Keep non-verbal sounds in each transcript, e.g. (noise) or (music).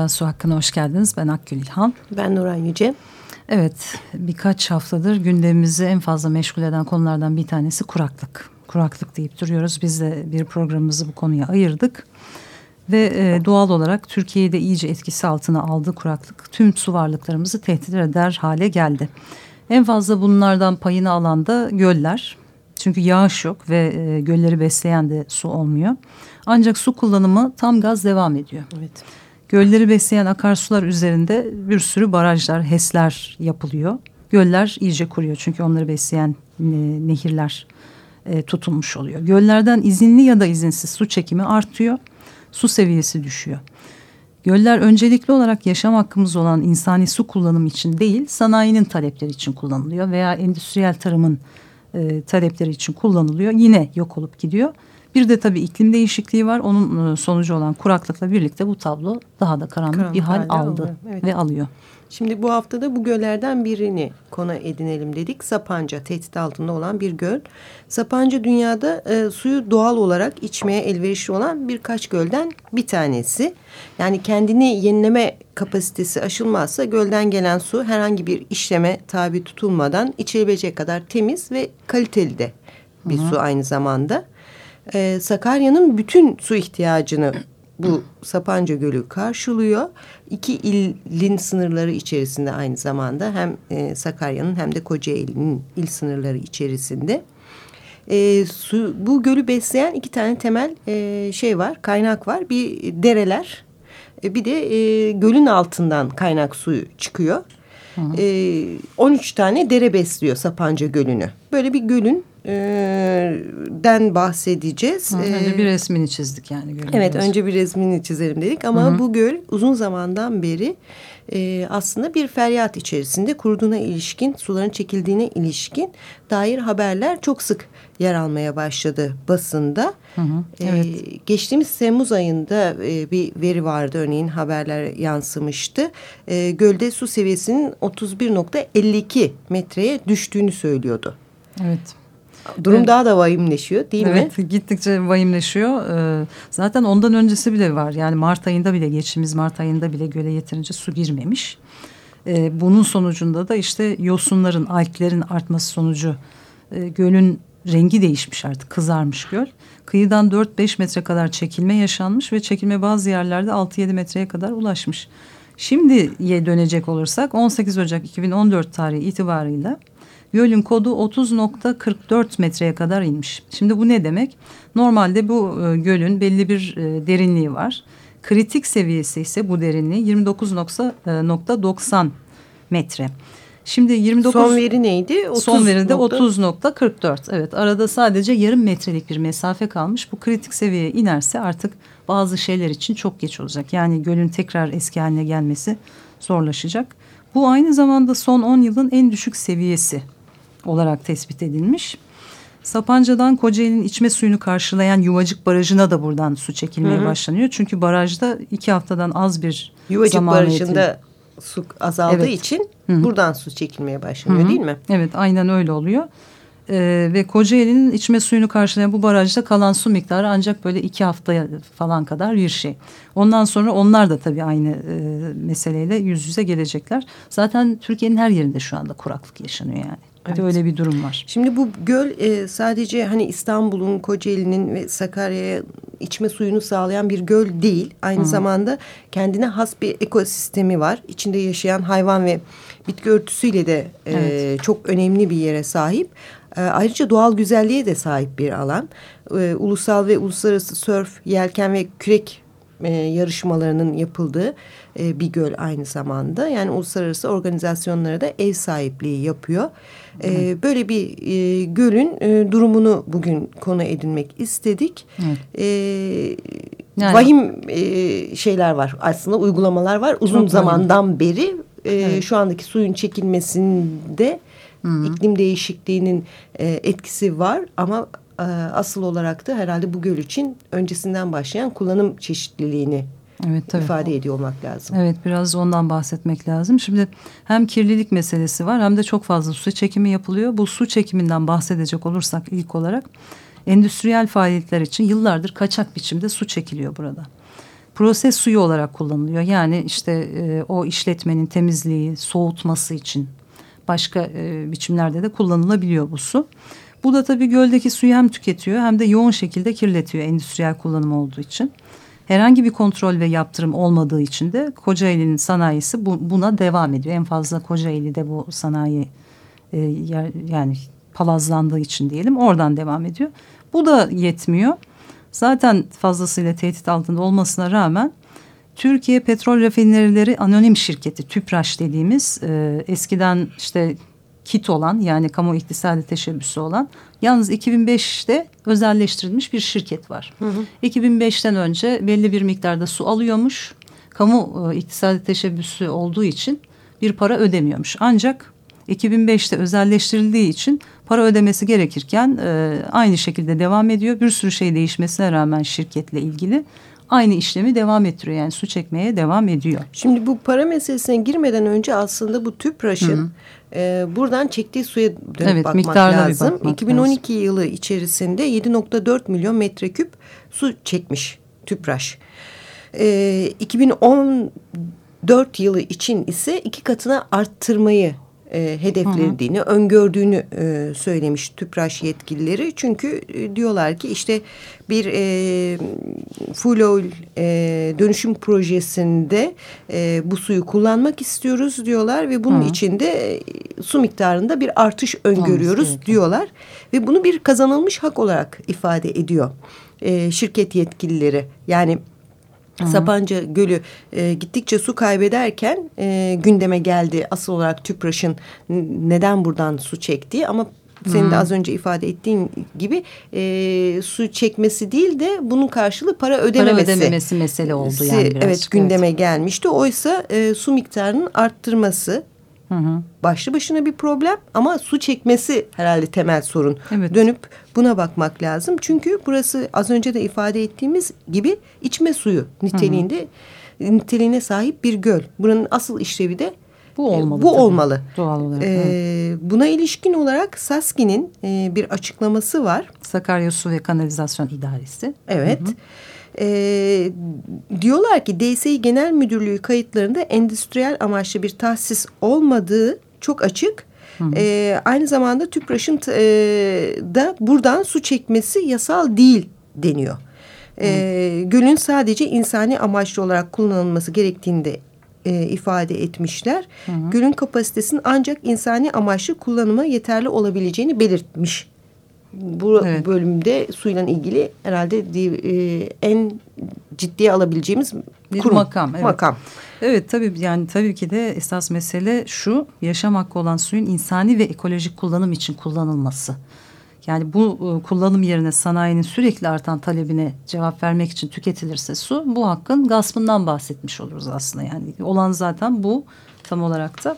Merhaba, Su Hakkı'na hoş geldiniz. Ben Akgül İlhan. Ben Nuran Yüce. Evet, birkaç haftadır gündemimizi en fazla meşgul eden konulardan bir tanesi kuraklık. Kuraklık deyip duruyoruz. Biz de bir programımızı bu konuya ayırdık. Ve e, doğal olarak Türkiye'yi de iyice etkisi altına aldı kuraklık. Tüm su varlıklarımızı tehdit eder hale geldi. En fazla bunlardan payını alan da göller. Çünkü yağış yok ve e, gölleri besleyen de su olmuyor. Ancak su kullanımı tam gaz devam ediyor. Evet. Gölleri besleyen akarsular üzerinde bir sürü barajlar, HES'ler yapılıyor. Göller iyice kuruyor çünkü onları besleyen e, nehirler e, tutulmuş oluyor. Göllerden izinli ya da izinsiz su çekimi artıyor, su seviyesi düşüyor. Göller öncelikli olarak yaşam hakkımız olan insani su kullanımı için değil, sanayinin talepleri için kullanılıyor veya endüstriyel tarımın e, talepleri için kullanılıyor. Yine yok olup gidiyor. Bir de tabii iklim değişikliği var. Onun e, sonucu olan kuraklıkla birlikte bu tablo daha da karanlık, karanlık bir hal aldı evet. ve alıyor. Şimdi bu haftada bu göllerden birini konu edinelim dedik. Sapanca tehdit altında olan bir göl. Sapanca dünyada e, suyu doğal olarak içmeye elverişli olan birkaç gölden bir tanesi. Yani kendini yenileme kapasitesi aşılmazsa gölden gelen su herhangi bir işleme tabi tutulmadan içilebilecek kadar temiz ve kaliteli de bir Hı -hı. su aynı zamanda e, Sakarya'nın bütün su ihtiyacını bu Sapanca Gölü karşılıyor. İki ilin sınırları içerisinde aynı zamanda hem e, Sakarya'nın hem de Kocaeli'nin il sınırları içerisinde. E, su, bu gölü besleyen iki tane temel e, şey var, kaynak var. Bir dereler, e, bir de e, gölün altından kaynak suyu çıkıyor. Hı hı. E, 13 tane dere besliyor Sapanca Gölü'nü. Böyle bir gölün den bahsedeceğiz. önce bir resmini çizdik yani. Evet önce bir resmini çizelim dedik ama Hı -hı. bu göl uzun zamandan beri e, aslında bir feryat içerisinde kuruduğuna ilişkin suların çekildiğine ilişkin dair haberler çok sık yer almaya başladı basında. Hı hı, evet. ee, geçtiğimiz Temmuz ayında e, bir veri vardı örneğin haberler yansımıştı. E, gölde su seviyesinin 31.52 metreye düştüğünü söylüyordu. Evet. Durum evet. daha da vahimleşiyor değil evet, mi? Evet gittikçe vahimleşiyor. Ee, zaten ondan öncesi bile var. Yani Mart ayında bile geçtiğimiz Mart ayında bile göle yeterince su girmemiş. Ee, bunun sonucunda da işte yosunların, alklerin artması sonucu e, gölün rengi değişmiş artık kızarmış göl. Kıyıdan 4-5 metre kadar çekilme yaşanmış ve çekilme bazı yerlerde 6-7 metreye kadar ulaşmış. Şimdiye dönecek olursak 18 Ocak 2014 tarihi itibarıyla Gölün kodu 30.44 metreye kadar inmiş. Şimdi bu ne demek? Normalde bu e, gölün belli bir e, derinliği var. Kritik seviyesi ise bu derinliği 29.90 e, metre. Şimdi 29 son veri neydi? 30 son veri de 30.44. Evet arada sadece yarım metrelik bir mesafe kalmış. Bu kritik seviyeye inerse artık bazı şeyler için çok geç olacak. Yani gölün tekrar eski haline gelmesi zorlaşacak. Bu aynı zamanda son 10 yılın en düşük seviyesi olarak tespit edilmiş. Sapanca'dan Kocaeli'nin içme suyunu karşılayan Yuvacık Barajı'na da buradan su çekilmeye hı hı. başlanıyor. Çünkü barajda iki haftadan az bir Yuvacık zaman Barajı'nda su azaldığı evet. için hı hı. buradan su çekilmeye başlanıyor hı hı. değil mi? Evet aynen öyle oluyor. Ee, ve Kocaeli'nin içme suyunu karşılayan bu barajda kalan su miktarı ancak böyle iki hafta falan kadar bir şey. Ondan sonra onlar da tabii aynı e, meseleyle yüz yüze gelecekler. Zaten Türkiye'nin her yerinde şu anda kuraklık yaşanıyor yani. Evet. Öyle bir durum var. Şimdi bu göl e, sadece hani İstanbul'un, Kocaeli'nin ve Sakarya'ya içme suyunu sağlayan bir göl değil. Aynı Hı. zamanda kendine has bir ekosistemi var. İçinde yaşayan hayvan ve bitki örtüsüyle de e, evet. çok önemli bir yere sahip. E, ayrıca doğal güzelliğe de sahip bir alan. E, ulusal ve uluslararası sörf, yelken ve kürek e, yarışmalarının yapıldığı e, bir göl aynı zamanda. Yani uluslararası organizasyonlara da ev sahipliği yapıyor. E, böyle bir e, gölün e, durumunu bugün konu edinmek istedik. Evet. E, yani, vahim e, şeyler var aslında uygulamalar var. Uzun zamandan vahim. beri e, evet. şu andaki suyun çekilmesinde Hı iklim değişikliğinin e, etkisi var ama e, asıl olarak da herhalde bu göl için öncesinden başlayan kullanım çeşitliliğini evet, tabii. ifade ediyor olmak lazım. Evet biraz ondan bahsetmek lazım. Şimdi hem kirlilik meselesi var hem de çok fazla su çekimi yapılıyor. Bu su çekiminden bahsedecek olursak ilk olarak endüstriyel faaliyetler için yıllardır kaçak biçimde su çekiliyor burada. Proses suyu olarak kullanılıyor. Yani işte e, o işletmenin temizliği, soğutması için başka e, biçimlerde de kullanılabiliyor bu su. Bu da tabii göldeki suyu hem tüketiyor hem de yoğun şekilde kirletiyor endüstriyel kullanım olduğu için. Herhangi bir kontrol ve yaptırım olmadığı için de Kocaeli'nin sanayisi bu, buna devam ediyor. En fazla Kocaeli'de bu sanayi e, yani palazlandığı için diyelim oradan devam ediyor. Bu da yetmiyor. Zaten fazlasıyla tehdit altında olmasına rağmen Türkiye Petrol Rafinerileri Anonim Şirketi TÜPRAŞ dediğimiz e, eskiden işte KIT olan yani kamu iktisadi teşebbüsü olan yalnız 2005'te özelleştirilmiş bir şirket var. Hı hı. 2005'ten önce belli bir miktarda su alıyormuş. Kamu e, iktisadi teşebbüsü olduğu için bir para ödemiyormuş. Ancak 2005'te özelleştirildiği için para ödemesi gerekirken e, aynı şekilde devam ediyor. Bir sürü şey değişmesine rağmen şirketle ilgili aynı işlemi devam ettiriyor. Yani su çekmeye devam ediyor. Şimdi bu para meselesine girmeden önce aslında bu tüpraşın e, buradan çektiği suya dönüp evet, bakmak lazım. Bakmak 2012 lazım. yılı içerisinde 7.4 milyon metreküp su çekmiş tüpraş. E, 2014 yılı için ise iki katına arttırmayı e, hedeflediğini, hı hı. öngördüğünü e, söylemiş TÜPRAŞ yetkilileri. Çünkü e, diyorlar ki işte bir e, full oil e, dönüşüm projesinde e, bu suyu kullanmak istiyoruz diyorlar ve bunun hı. içinde e, su miktarında bir artış öngörüyoruz Olması diyorlar. Ve bunu bir kazanılmış hak olarak ifade ediyor e, şirket yetkilileri. Yani Hı. Sapanca Gölü e, gittikçe su kaybederken e, gündeme geldi asıl olarak TÜPRAŞ'ın neden buradan su çektiği ama senin hmm. de az önce ifade ettiğin gibi e, su çekmesi değil de bunun karşılığı para ödememesi. Para ödememesi mesele oldu yani biraz. Evet gündeme evet. gelmişti. Oysa e, su miktarının arttırması Hı hı. Başlı başına bir problem ama su çekmesi herhalde temel sorun. Evet. Dönüp buna bakmak lazım. Çünkü burası az önce de ifade ettiğimiz gibi içme suyu niteliğinde hı hı. niteliğine sahip bir göl. Buranın asıl işlevi de bu olmalı. Bu tabii. olmalı. Doğal olarak. Ee, buna ilişkin olarak Saski'nin e, bir açıklaması var. Sakarya Su ve Kanalizasyon İdaresi. Evet. Hı hı. E, diyorlar ki DSİ Genel Müdürlüğü kayıtlarında endüstriyel amaçlı bir tahsis olmadığı çok açık. Hı hı. E, aynı zamanda TÜPRAŞ'ın e, da buradan su çekmesi yasal değil deniyor. E, gölün sadece insani amaçlı olarak kullanılması gerektiğini de e, ifade etmişler. Hı hı. Gölün kapasitesinin ancak insani amaçlı kullanıma yeterli olabileceğini belirtmiş bu evet. bölümde suyla ilgili herhalde e, en ciddiye alabileceğimiz bir kurum, makam. Evet. makam. Evet tabii yani tabii ki de esas mesele şu yaşam hakkı olan suyun insani ve ekolojik kullanım için kullanılması. Yani bu e, kullanım yerine sanayinin sürekli artan talebine cevap vermek için tüketilirse su bu hakkın gaspından bahsetmiş oluruz aslında. Yani olan zaten bu tam olarak da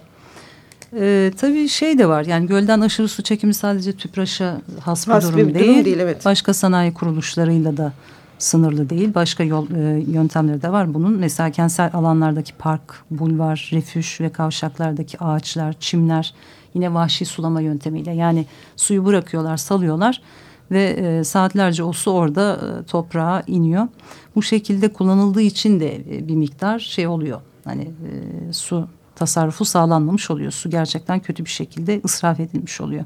ee, tabii şey de var yani gölden aşırı su çekimi sadece TÜPRAŞ'a has bir has durum, bir değil. değil evet. Başka sanayi kuruluşlarıyla da sınırlı değil. Başka yol e, yöntemleri de var bunun. Mesela kentsel alanlardaki park, bulvar, refüj ve kavşaklardaki ağaçlar, çimler yine vahşi sulama yöntemiyle yani suyu bırakıyorlar, salıyorlar ve e, saatlerce o su orada e, toprağa iniyor. Bu şekilde kullanıldığı için de e, bir miktar şey oluyor. Hani e, su tasarrufu sağlanmamış oluyor. Su gerçekten kötü bir şekilde ısraf edilmiş oluyor.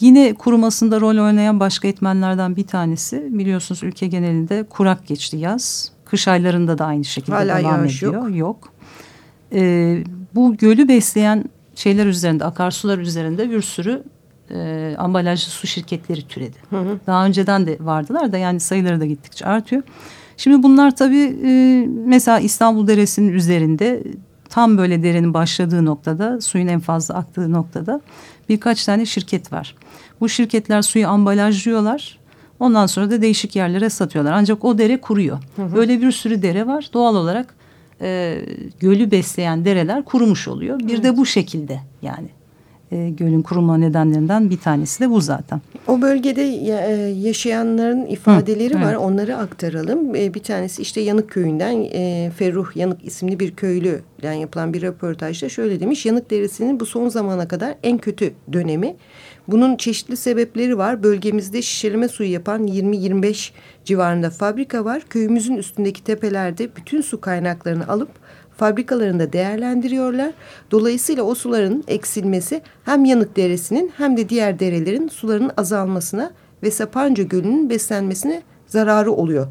Yine kurumasında rol oynayan başka etmenlerden bir tanesi biliyorsunuz ülke genelinde kurak geçti yaz. Kış aylarında da aynı şekilde Hala devam ediyor. Yok. yok. Ee, bu gölü besleyen şeyler üzerinde akarsular üzerinde bir sürü e, ambalajlı su şirketleri türedi. Hı hı. Daha önceden de vardılar da yani sayıları da gittikçe artıyor. Şimdi bunlar tabii e, mesela İstanbul Deresi'nin üzerinde tam böyle derenin başladığı noktada suyun en fazla aktığı noktada birkaç tane şirket var. Bu şirketler suyu ambalajlıyorlar. Ondan sonra da değişik yerlere satıyorlar. Ancak o dere kuruyor. Hı hı. Böyle bir sürü dere var. Doğal olarak e, gölü besleyen dereler kurumuş oluyor. Bir evet. de bu şekilde yani e, gölün kurulma nedenlerinden bir tanesi de bu zaten. O bölgede e, yaşayanların ifadeleri Hı, var. Evet. Onları aktaralım. E, bir tanesi işte Yanık köyünden e, Ferruh Yanık isimli bir köylüden yapılan bir röportajda şöyle demiş. Yanık deresinin bu son zamana kadar en kötü dönemi. Bunun çeşitli sebepleri var. Bölgemizde şişeleme suyu yapan 20-25 civarında fabrika var. Köyümüzün üstündeki tepelerde bütün su kaynaklarını alıp fabrikalarında değerlendiriyorlar. Dolayısıyla o suların eksilmesi hem Yanık Deresi'nin hem de diğer derelerin suların azalmasına ve Sapanca Gölü'nün beslenmesine zararı oluyor.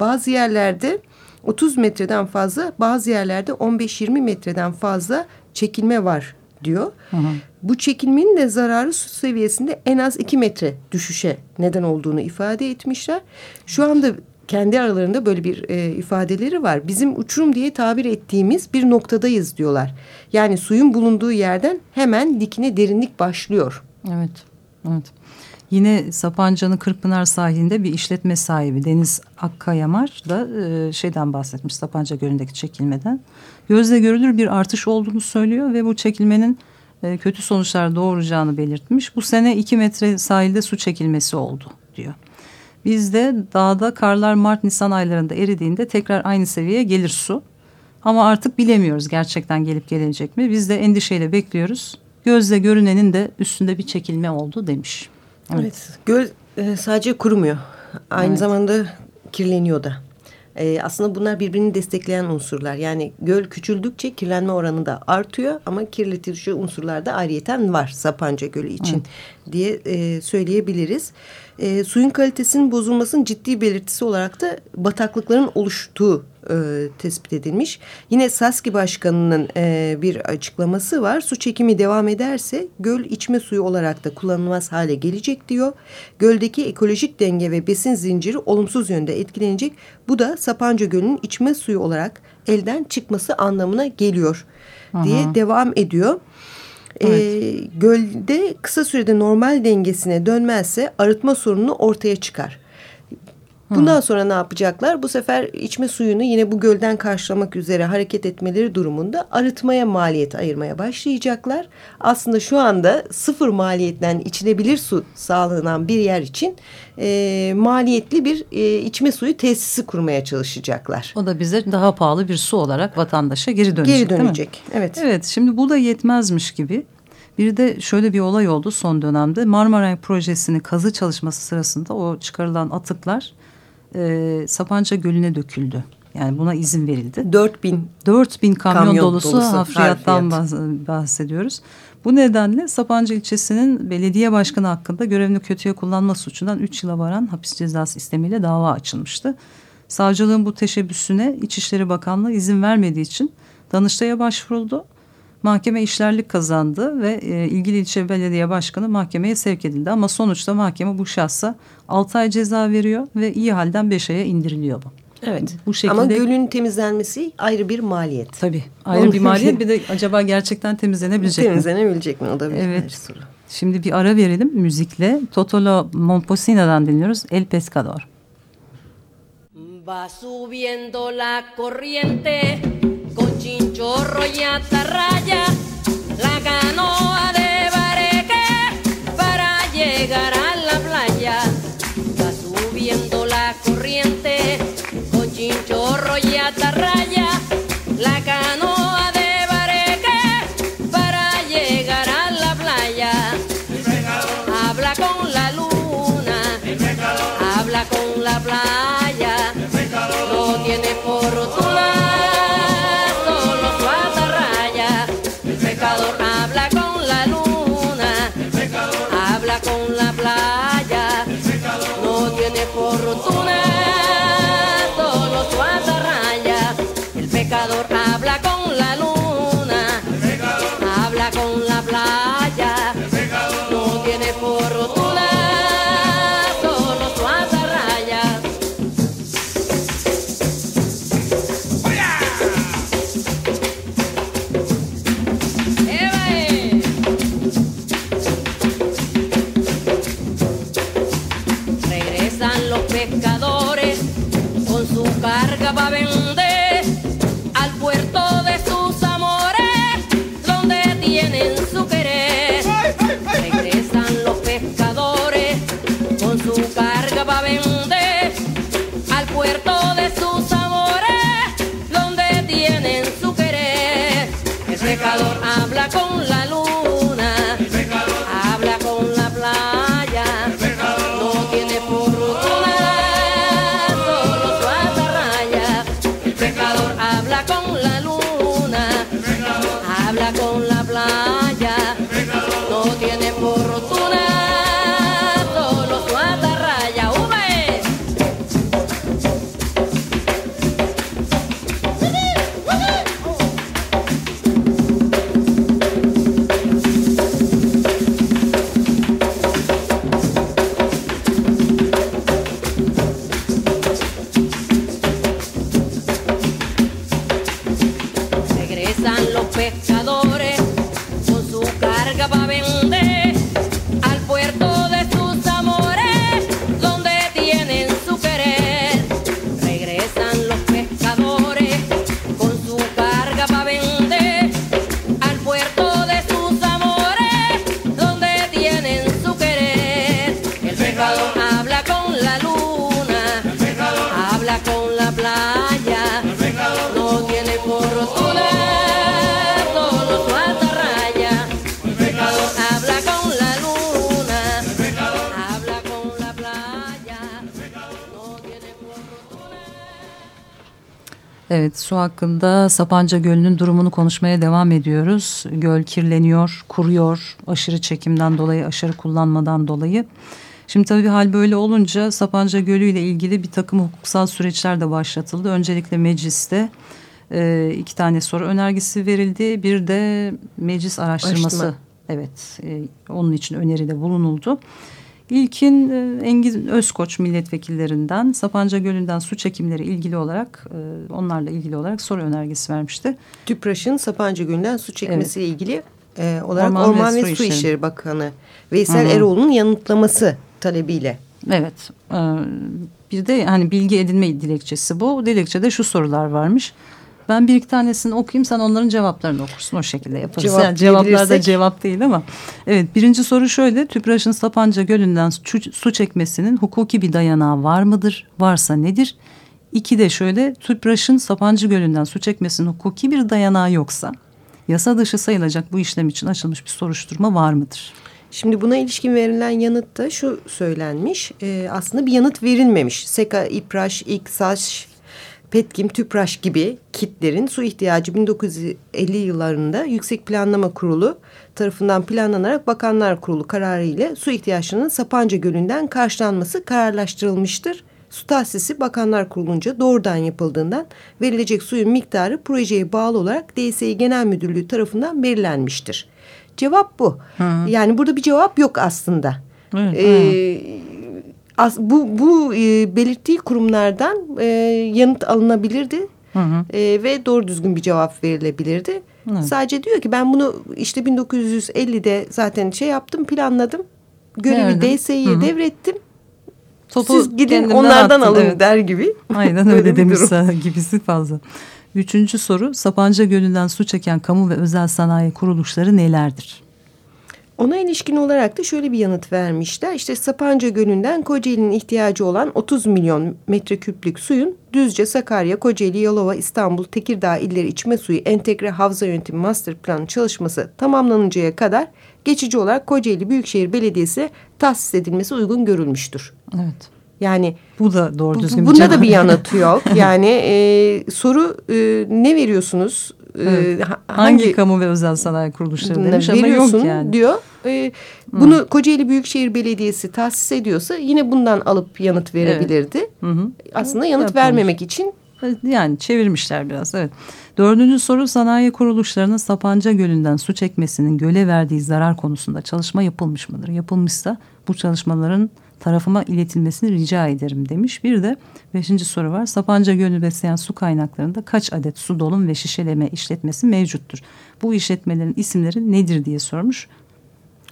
Bazı yerlerde 30 metreden fazla bazı yerlerde 15-20 metreden fazla çekilme var diyor. Hı hı. Bu çekilmenin de zararı su seviyesinde en az 2 metre düşüşe neden olduğunu ifade etmişler. Şu anda kendi aralarında böyle bir e, ifadeleri var. Bizim uçurum diye tabir ettiğimiz bir noktadayız diyorlar. Yani suyun bulunduğu yerden hemen dikine derinlik başlıyor. Evet, evet. Yine Sapanca'nın Kırkpınar sahilinde bir işletme sahibi Deniz Akkayamar da e, şeyden bahsetmiş Sapanca Gölü'ndeki çekilmeden. Gözle görülür bir artış olduğunu söylüyor ve bu çekilmenin e, kötü sonuçlar doğuracağını belirtmiş. Bu sene iki metre sahilde su çekilmesi oldu diyor. Bizde dağda karlar Mart-Nisan aylarında eridiğinde tekrar aynı seviyeye gelir su. Ama artık bilemiyoruz gerçekten gelip gelecek mi. Biz de endişeyle bekliyoruz. Gözle görünenin de üstünde bir çekilme oldu demiş. Evet, evet göl e, sadece kurumuyor. Aynı evet. zamanda kirleniyor da. E, aslında bunlar birbirini destekleyen unsurlar. Yani göl küçüldükçe kirlenme oranı da artıyor ama kirletici unsurlar da ayrıyeten var Sapanca Gölü için evet. diye e, söyleyebiliriz e, suyun kalitesinin bozulmasının ciddi belirtisi olarak da bataklıkların oluştuğu e, tespit edilmiş. Yine Saski Başkanı'nın e, bir açıklaması var. Su çekimi devam ederse göl içme suyu olarak da kullanılmaz hale gelecek diyor. Göldeki ekolojik denge ve besin zinciri olumsuz yönde etkilenecek. Bu da Sapanca Gölü'nün içme suyu olarak elden çıkması anlamına geliyor diye Aha. devam ediyor. Evet. E, gölde kısa sürede normal dengesine dönmezse arıtma sorunu ortaya çıkar. Bundan sonra ne yapacaklar? Bu sefer içme suyunu yine bu gölden karşılamak üzere hareket etmeleri durumunda arıtmaya maliyet ayırmaya başlayacaklar. Aslında şu anda sıfır maliyetten içilebilir su sağlanan bir yer için e, maliyetli bir e, içme suyu tesisi kurmaya çalışacaklar. O da bize daha pahalı bir su olarak vatandaşa geri dönecek Geri dönecek, evet. Evet, şimdi bu da yetmezmiş gibi. Bir de şöyle bir olay oldu son dönemde. Marmaray projesinin kazı çalışması sırasında o çıkarılan atıklar e, Sapanca Gölü'ne döküldü. Yani buna izin verildi. 4000 4000 kamyon, kamyon dolusu, dolusu hafriyattan bahsediyoruz. Bu nedenle Sapanca ilçesinin belediye başkanı hakkında görevini kötüye kullanma suçundan 3 yıla varan hapis cezası istemiyle dava açılmıştı. Savcılığın bu teşebbüsüne İçişleri Bakanlığı izin vermediği için Danıştay'a başvuruldu. Mahkeme işlerlik kazandı ve e, ilgili ilçe belediye başkanı mahkemeye sevk edildi. Ama sonuçta mahkeme bu şahsa 6 ay ceza veriyor ve iyi halden 5 aya indiriliyor bu. Evet. Bu şekilde Ama gölün temizlenmesi ayrı bir maliyet. Tabii. Ayrı bir maliyet. (laughs) Bir de acaba gerçekten temizlenebilecek mi? Temizlenebilecek mi? O da bir evet. soru. Şimdi bir ara verelim müzikle. Totolo Momposina'dan dinliyoruz. El Pescador. Va subiendo la corriente con chinchorro y atarraya la canoa de bareque para llegar a la playa. Va subiendo la corriente chinchorro y atarraya, la canoa de bareque para llegar a la playa. Habla con la luna, habla con la playa, no tiene por solo rotundo. Evet su hakkında Sapanca Gölü'nün durumunu konuşmaya devam ediyoruz. Göl kirleniyor, kuruyor aşırı çekimden dolayı, aşırı kullanmadan dolayı. Şimdi tabii hal böyle olunca Sapanca Gölü ile ilgili bir takım hukuksal süreçler de başlatıldı. Öncelikle mecliste e, iki tane soru önergesi verildi. Bir de meclis araştırması. Araştırma. Evet e, onun için öneride bulunuldu. İlkin e, Engin Özkoç milletvekillerinden Sapanca Gölü'nden su çekimleri ilgili olarak e, onlarla ilgili olarak soru önergesi vermişti. TÜPRAŞ'ın Sapanca Gölü'nden su çekmesiyle ilgili e, olarak Orman Orman, ve ve, Su İşleri. İşleri Bakanı Veysel Hı hı. Eroğlu'nun yanıtlaması talebiyle. Evet e, bir de hani bilgi edinme dilekçesi bu. Dilekçede şu sorular varmış. Ben bir iki tanesini okuyayım sen onların cevaplarını okursun o şekilde yaparız. Cevap Yani cevaplar da cevap değil ama. Evet birinci soru şöyle TÜPRAŞ'ın Sapanca Gölü'nden su, çekmesinin hukuki bir dayanağı var mıdır? Varsa nedir? İki de şöyle TÜPRAŞ'ın Sapanca Gölü'nden su çekmesinin hukuki bir dayanağı yoksa yasa dışı sayılacak bu işlem için açılmış bir soruşturma var mıdır? Şimdi buna ilişkin verilen yanıtta şu söylenmiş. e, aslında bir yanıt verilmemiş. SEKA, İPRAŞ, İKSAŞ, Petkim, TÜPRAŞ gibi kitlerin su ihtiyacı 1950 yıllarında Yüksek Planlama Kurulu tarafından planlanarak Bakanlar Kurulu kararı ile su ihtiyaçlarının Sapanca Gölü'nden karşılanması kararlaştırılmıştır. Su tahsisi Bakanlar Kurulu'nca doğrudan yapıldığından verilecek suyun miktarı projeye bağlı olarak DSİ Genel Müdürlüğü tarafından belirlenmiştir. Cevap bu. Yani burada bir cevap yok aslında. Ee, as, bu bu e, belirttiği kurumlardan e, yanıt alınabilirdi Hı hı. E, ve doğru düzgün bir cevap verilebilirdi. Evet. Sadece diyor ki ben bunu işte 1950'de zaten şey yaptım planladım. Görevi. DSİ'ye Hı hı. devrettim. Topu Siz gidin onlardan attın, alın evet. der gibi. Aynen (laughs) öyle demiş (laughs) gibisi fazla. Üçüncü soru Sapanca Gölü'nden su çeken kamu ve özel sanayi kuruluşları nelerdir? Ona ilişkin olarak da şöyle bir yanıt vermişler. İşte Sapanca Gölü'nden Kocaeli'nin ihtiyacı olan 30 milyon metreküplük suyun Düzce, Sakarya, Kocaeli, Yalova, İstanbul, Tekirdağ illeri içme suyu entegre havza yönetimi master planı çalışması tamamlanıncaya kadar geçici olarak Kocaeli Büyükşehir Belediyesi tahsis edilmesi uygun görülmüştür. Evet. Yani Bu da doğru bu- düzgün bunda da bir yanıt yok. (laughs) Yani e, soru e, ne veriyorsunuz? E, Evet. ha- Hangi, kamu ve özel sanayi kuruluşları demiş ama yok yani. diyor. Ee, bunu Kocaeli Büyükşehir Belediyesi tahsis ediyorsa yine bundan alıp yanıt verebilirdi. Hı hı. Aslında yanıt Yapmamış. vermemek için Yani çevirmişler biraz evet. Dördüncü soru sanayi kuruluşlarının Sapanca Gölü'nden su çekmesinin göle verdiği zarar konusunda çalışma yapılmış mıdır? Yapılmışsa bu çalışmaların tarafıma iletilmesini rica ederim demiş. Bir de beşinci soru var. Sapanca Gölü besleyen su kaynaklarında kaç adet su dolum ve şişeleme işletmesi mevcuttur? Bu işletmelerin isimleri nedir diye sormuş.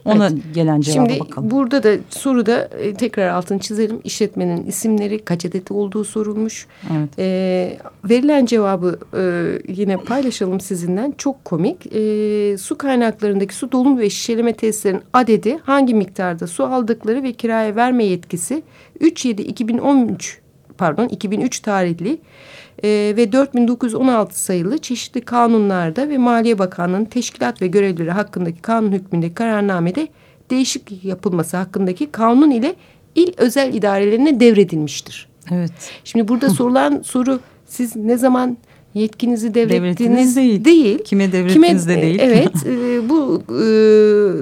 Ona gelen cevaba Şimdi bakalım. burada da soruda e, tekrar altını çizelim. İşletmenin isimleri kaç adet olduğu sorulmuş. Evet. E, verilen cevabı e, yine paylaşalım sizinden. Çok komik. E, su kaynaklarındaki su dolum ve şişeleme testlerinin adedi hangi miktarda su aldıkları ve kiraya verme yetkisi 3-7-2013 pardon 2003 tarihli e, ve 4916 sayılı çeşitli kanunlarda ve Maliye Bakanlığı'nın teşkilat ve görevleri hakkındaki kanun hükmündeki kararnamede değişik yapılması hakkındaki kanun ile il özel idarelerine devredilmiştir. Evet. Şimdi burada sorulan soru siz ne zaman yetkinizi devrettiniz değil. değil. Kime devrettiniz de değil. Evet e, bu e,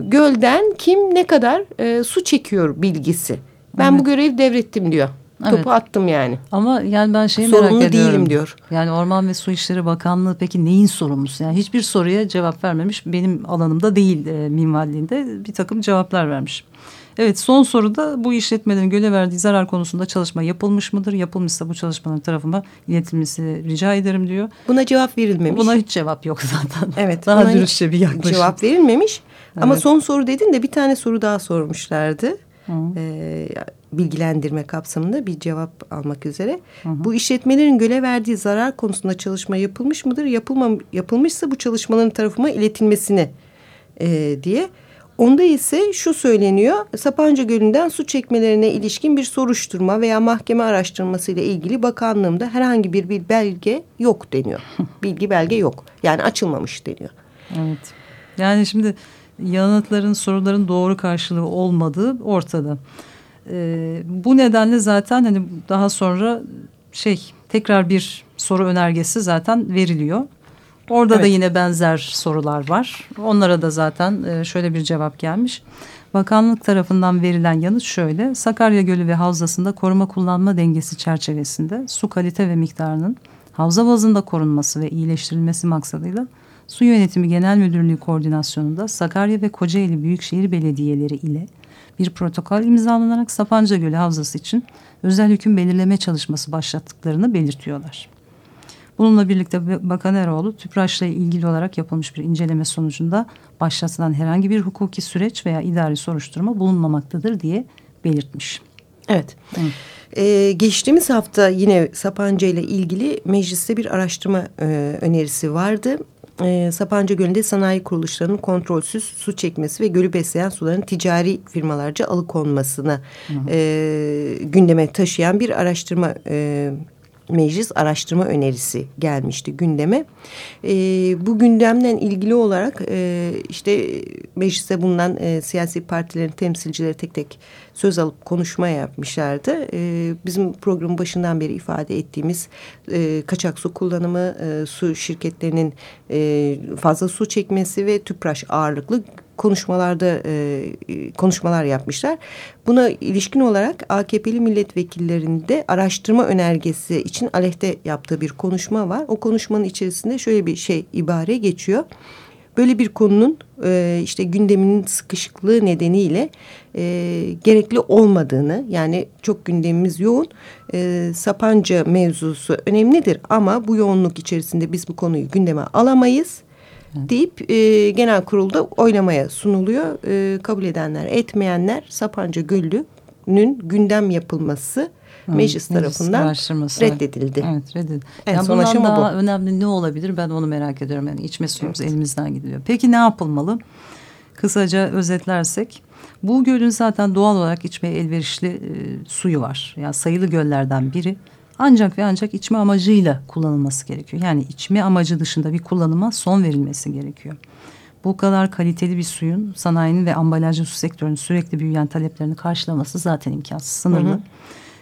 gölden kim ne kadar e, su çekiyor bilgisi. Ben Evet. bu görevi devrettim diyor. Evet. Topu attım yani. Ama yani ben şeyi merak Sorumlu ediyorum. değilim diyor. Yani Orman ve Su İşleri Bakanlığı peki neyin sorumlusu? Yani hiçbir soruya cevap vermemiş. Benim alanımda değil e, minvalliğinde bir takım cevaplar vermiş. Evet son soruda bu işletmelerin göle verdiği zarar konusunda çalışma yapılmış mıdır? Yapılmışsa bu çalışmaların tarafıma iletilmesi rica ederim diyor. Buna cevap verilmemiş. Buna hiç cevap yok zaten. (laughs) Evet. Daha dürüstçe bir yaklaşım. Cevap verilmemiş. Ama Evet. son soru dedin de bir tane soru daha sormuşlardı. Hı. Ee, bilgilendirme kapsamında bir cevap almak üzere. Bu işletmelerin göle verdiği zarar konusunda çalışma yapılmış mıdır? Yapılmam, yapılmışsa bu çalışmaların tarafıma iletilmesini e, diye. Onda ise şu söyleniyor. Sapanca Gölü'nden su çekmelerine ilişkin bir soruşturma veya mahkeme araştırması ile ilgili bakanlığımda herhangi bir, bir belge yok deniyor. (laughs) Bilgi belge yok. Yani açılmamış deniyor. Evet. Yani şimdi yanıtların soruların doğru karşılığı olmadığı ortada. Ee, bu nedenle zaten hani daha sonra şey tekrar bir soru önergesi zaten veriliyor. Orada da Evet. yine benzer sorular var. Onlara da zaten e, şöyle bir cevap gelmiş. Bakanlık tarafından verilen yanıt şöyle. Sakarya Gölü ve havzasında koruma kullanma dengesi çerçevesinde su kalite ve miktarının havza bazında korunması ve iyileştirilmesi maksadıyla Su Yönetimi Genel Müdürlüğü koordinasyonunda Sakarya ve Kocaeli Büyükşehir Belediyeleri ile bir protokol imzalanarak Sapanca Gölü Havzası için özel hüküm belirleme çalışması başlattıklarını belirtiyorlar. Bununla birlikte Bakan Eroğlu TÜPRAŞ'la ilgili olarak yapılmış bir inceleme sonucunda başlatılan herhangi bir hukuki süreç veya idari soruşturma bulunmamaktadır diye belirtmiş. Evet. Ee, geçtiğimiz hafta yine Sapanca ile ilgili mecliste bir araştırma e, önerisi vardı. Ee, Sapanca Gölü'nde sanayi kuruluşlarının kontrolsüz su çekmesi ve gölü besleyen suların ticari firmalarca alıkonmasını e, gündeme taşıyan bir araştırma e, meclis araştırma önerisi gelmişti gündeme. E, bu gündemden ilgili olarak e, işte mecliste bulunan e, siyasi partilerin temsilcileri tek tek söz alıp konuşma yapmışlardı. E, bizim programın başından beri ifade ettiğimiz e, kaçak su kullanımı, e, su şirketlerinin e, fazla su çekmesi ve tüpraş ağırlıklı konuşmalarda e, konuşmalar yapmışlar. Buna ilişkin olarak AKP'li milletvekillerinde araştırma önergesi için aleyhte yaptığı bir konuşma var. O konuşmanın içerisinde şöyle bir şey ibare geçiyor. Böyle bir konunun e, işte gündeminin sıkışıklığı nedeniyle e, gerekli olmadığını yani çok gündemimiz yoğun e, Sapanca mevzusu önemlidir ama bu yoğunluk içerisinde biz bu konuyu gündeme alamayız deyip e, genel kurulda oylamaya sunuluyor. E, kabul edenler etmeyenler Sapanca Gölü'nün gündem yapılması meclis tarafından araştırması. reddedildi. Evet reddedildi. En yani son bundan aşama daha bu. önemli ne olabilir ben onu merak ediyorum. Yani içme suyumuz elimizden gidiyor. Peki ne yapılmalı? Kısaca özetlersek bu gölün zaten doğal olarak içmeye elverişli e, suyu var. Yani sayılı göllerden biri. Ancak ve ancak içme amacıyla kullanılması gerekiyor. Yani içme amacı dışında bir kullanıma son verilmesi gerekiyor. Bu kadar kaliteli bir suyun sanayinin ve ambalajlı su sektörünün sürekli büyüyen taleplerini karşılaması zaten imkansız, sınırlı. Hı hı.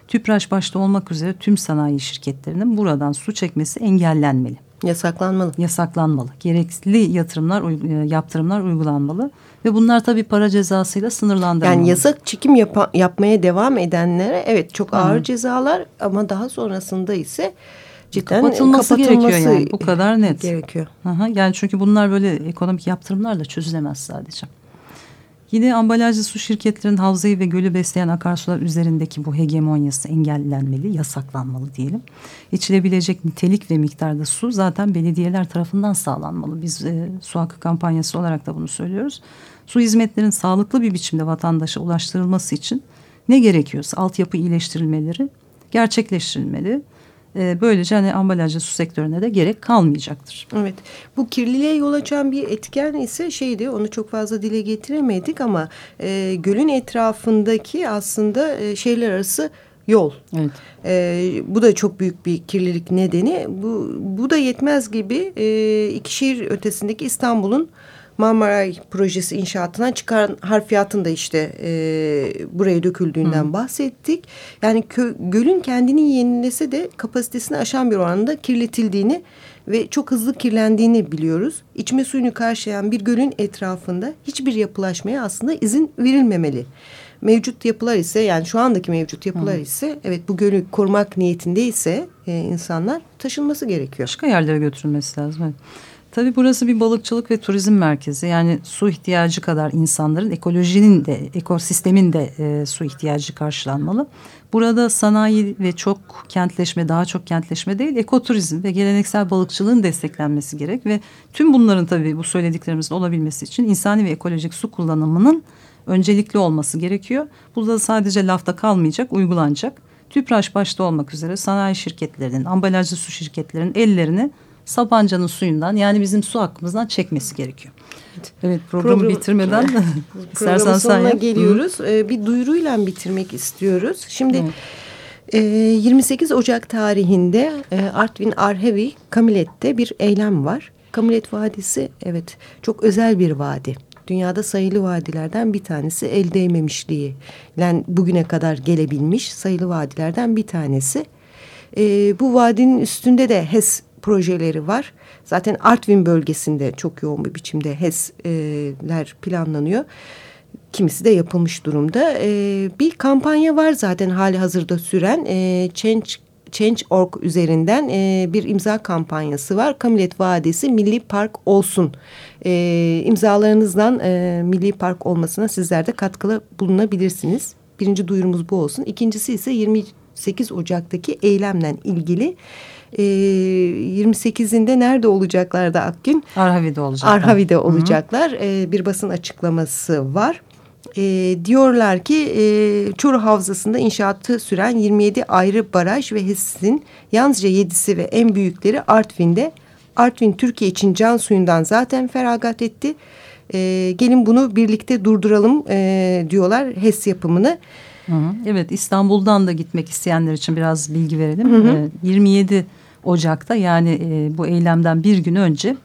Tüpraş başta olmak üzere tüm sanayi şirketlerinin buradan su çekmesi engellenmeli, Yasaklanmalı. yasaklanmalı. Gerekli yatırımlar, e, yaptırımlar uygulanmalı ve bunlar tabii para cezasıyla sınırlandırılmalı. Yani yasak çekim yapa- yapmaya devam edenlere evet çok ağır Hı. cezalar ama daha sonrasında ise cidden kapatılması, kapatılması gerekiyor yani bu kadar net. gerekiyor. Aha, yani çünkü bunlar böyle ekonomik yaptırımlarla çözülemez sadece. Yine ambalajlı su şirketlerinin havzayı ve gölü besleyen akarsular üzerindeki bu hegemonyası engellenmeli, yasaklanmalı diyelim. İçilebilecek nitelik ve miktarda su zaten belediyeler tarafından sağlanmalı. Biz e, su hakkı kampanyası olarak da bunu söylüyoruz. Su hizmetlerinin sağlıklı bir biçimde vatandaşa ulaştırılması için ne gerekiyorsa altyapı iyileştirilmeleri gerçekleştirilmeli. E, böylece hani ambalajlı su sektörüne de gerek kalmayacaktır. Evet bu kirliliğe yol açan bir etken ise şeydi onu çok fazla dile getiremedik ama e, gölün etrafındaki aslında e, şehirler arası yol. Evet. E, bu da çok büyük bir kirlilik nedeni. Bu, bu da yetmez gibi e, iki şehir ötesindeki İstanbul'un Marmaray projesi inşaatına çıkan harfiyatın da işte e, buraya döküldüğünden Hı. bahsettik. Yani kö, gölün kendini yenilese de kapasitesini aşan bir oranda kirletildiğini ve çok hızlı kirlendiğini biliyoruz. İçme suyunu karşılayan bir gölün etrafında hiçbir yapılaşmaya aslında izin verilmemeli. Mevcut yapılar ise yani şu andaki mevcut yapılar Hı. ise evet bu gölü korumak niyetindeyse e, insanlar taşınması gerekiyor. Başka yerlere götürülmesi lazım. Evet. Tabii burası bir balıkçılık ve turizm merkezi. Yani su ihtiyacı kadar insanların ekolojinin de ekosistemin de e, su ihtiyacı karşılanmalı. Burada sanayi ve çok kentleşme daha çok kentleşme değil ekoturizm ve geleneksel balıkçılığın desteklenmesi gerek. Ve tüm bunların tabii bu söylediklerimizin olabilmesi için insani ve ekolojik su kullanımının öncelikli olması gerekiyor. Bu da sadece lafta kalmayacak uygulanacak. TÜPRAŞ başta olmak üzere sanayi şirketlerinin, ambalajlı su şirketlerinin ellerini Sapanca'nın suyundan yani bizim su hakkımızdan çekmesi gerekiyor. Evet, evet programı Program, bitirmeden (laughs) istersen sonuna yap. geliyoruz. Ee, bir duyuruyla bitirmek istiyoruz. Şimdi e, 28 Ocak tarihinde e, Artvin Arhevi Kamilet'te bir eylem var. Kamilet Vadisi evet çok özel bir vadi. Dünyada sayılı vadilerden bir tanesi el değmemişliği. Yani bugüne kadar gelebilmiş sayılı vadilerden bir tanesi. E, bu vadinin üstünde de HES projeleri var. Zaten Artvin bölgesinde çok yoğun bir biçimde HES'ler planlanıyor. Kimisi de yapılmış durumda. Ee, bir kampanya var zaten hali hazırda süren. Ee, Change Change.org üzerinden e, bir imza kampanyası var. Kamilet Vadisi Milli Park olsun. E, imzalarınızdan e, Milli Park olmasına sizler de katkılı bulunabilirsiniz. Birinci duyurumuz bu olsun. İkincisi ise 28 Ocak'taki eylemle ilgili e, ee, 28'inde nerede olacaklar da Akgün? Arhavi'de olacaklar. Arhavi'de olacaklar. Hı -hı. E, bir basın açıklaması var. E, diyorlar ki e, Çuru Havzası'nda inşaatı süren 27 ayrı baraj ve HES'in yalnızca 7'si ve en büyükleri Artvin'de. Artvin Türkiye için can suyundan zaten feragat etti. E, gelin bunu birlikte durduralım e, diyorlar HES yapımını. Hı hı. Evet İstanbul'dan da gitmek isteyenler için biraz bilgi verelim. Hı hı. E, 27 Ocak'ta yani e, bu eylemden bir gün önce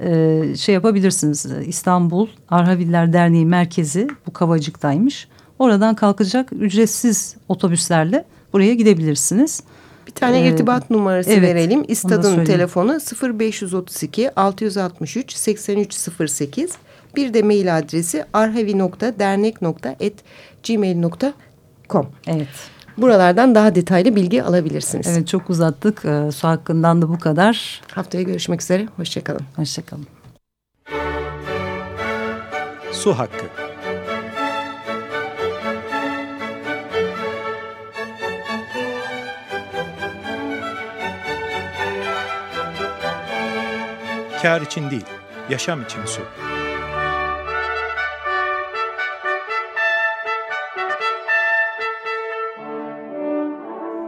e, şey yapabilirsiniz. İstanbul Arhaviller Derneği merkezi bu Kavacık'taymış. Oradan kalkacak ücretsiz otobüslerle buraya gidebilirsiniz. Bir tane ee, irtibat numarası evet, verelim. İstad'ın telefonu 0532 663 8308. Bir de mail adresi arhavi.dernek.gmail.com Evet. Buralardan daha detaylı bilgi alabilirsiniz. Evet çok uzattık. Ee, su hakkından da bu kadar. Haftaya görüşmek üzere. Hoşçakalın. Hoşçakalın. Su hakkı. Kar için değil, yaşam için su.